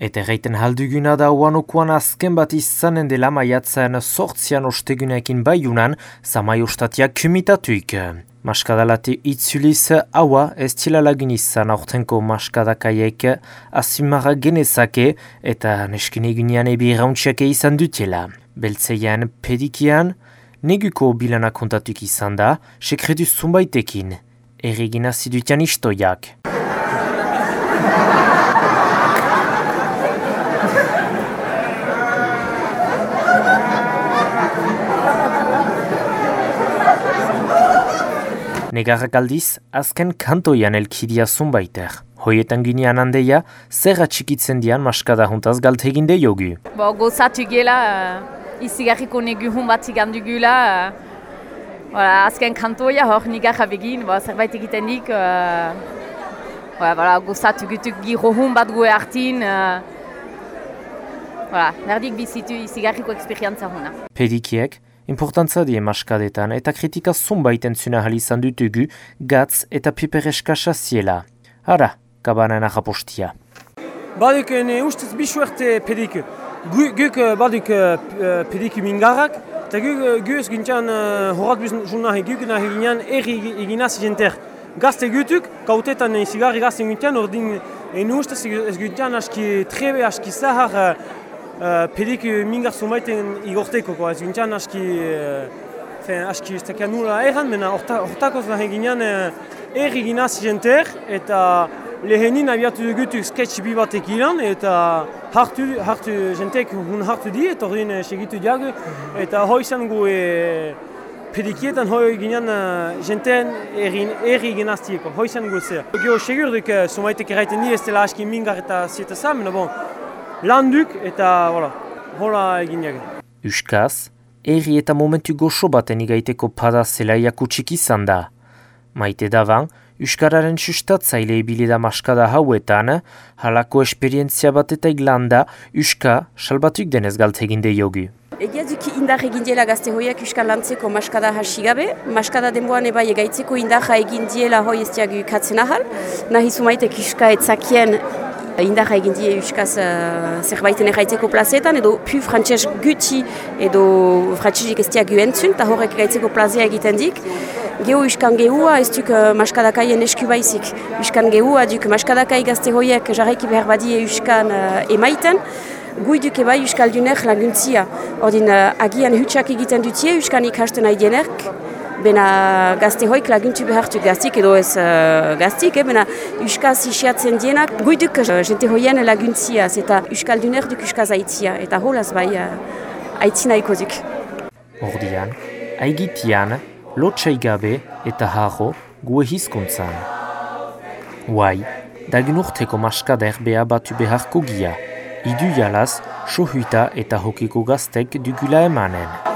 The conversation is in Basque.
Eta erraiten halduguna da uanokuan azken bat izanen dela maiatzen sortzian ostegunekin baiunan, zamai ostatiak kumitatuik. Maskadalati itzuliz haua ez tila lagin izan aurtenko maskadakaiek azimara genezake eta neskin egunean ebi izan dutela. Beltzeian pedikian, neguko bilana kontatuk izan da, sekretu zumbaitekin, erregina zidutian istoiak. Negarrak aldiz, azken kantoian elkidia zunbaiter. Hoietan ginean handeia, zer atxikitzen dian maskada juntaz galte egin de jogu. Bo, gozatu gela, uh, izigarriko negu bat igan dugula. Uh, azken kantoia hor negarra begin, bo, zerbait egiten dik. Uh, voilà, gozatu gutuk giro hun bat goe hartin. Uh, voilà, nerdik bizitu izigarriko eksperientza huna. Pedikiek, Importantza die maskadetan eta kritika zunbait entzuna izan dutugu gatz eta pipereskasa ziela. Hara, kabanan ahapostia. Baduk, ne ustez bisu pedik. Guk baduk pedik mingarrak, eta guk ez gintian horat bizun nahi guk nahi ginean erri eginaz jenter. Gazte gutuk, kautetan zigarri gazte gintian, ordin en ustez ez gintian aski trebe, aski zahar, Uh, pedik mingar zumaiten igorteko, ez gintxan aski, uh, aski ez tekia nula erran, mena hortakoz nahi ginean erri ginaz jenter, eta lehenin abiatu dugutu sketch bi batek ilan, eta hartu, hartu jentek hun hartu di, eta horrein segitu diago, eta hoi izan gu e, pedikietan hoi ginean jenten erri ginaztieko, hoi izan gu zer. Gio segur duk uh, zumaitek erraiten di, ez dela aski mingar eta zieta za, mena bon, landuk eta hola, hola eginak. Euskaz, erri eta momentu goxo baten igaiteko pada zela jakutsik izan da. Maite davan, Euskararen sustatzaile da maskada hauetan, halako esperientzia bat eta iglanda, Euska salbatuk denez galtzegin de jogu. Egia duki indar egin diela gazte hoiak Euskal Lantzeko maskada hasi gabe. Maskada denboan eba egaitzeko indarra egin diela hoi ez diagu katzen ahal. Nahi sumaitek Euska etzakien indarra egin die euskaz uh, zerbaiten erraitzeko plazetan, edo pu frantxez guti edo frantxezik ez diak guentzun, eta horrek gaitzeko plazea egiten dik. Geho euskan gehua ez duk uh, maskadakaien esku baizik. Euskan gehua duk maskadakai gazte hoiek jarraiki behar badie euskan uh, emaiten, Gui duke bai Euskaldunek laguntzia. Ordin, uh, agian hutsak egiten dutie Euskan ikasten nahi dienerk, bena gazte hoik laguntu behartu gaztik edo ez uh, gaztik, eh, bena uskaz isiatzen dienak, guiduk uh, jente hoien laguntzia, eta uskalduner duk uskaz aitzia, eta holaz bai uh, aitzina ikozuk. Ordian, aigitian, lotxai gabe eta harro gue hizkuntzan. Huai, dagin urteko maskader beha batu beharko gia, idu jalaz, sohuita eta hokiko gaztek dugula emanen.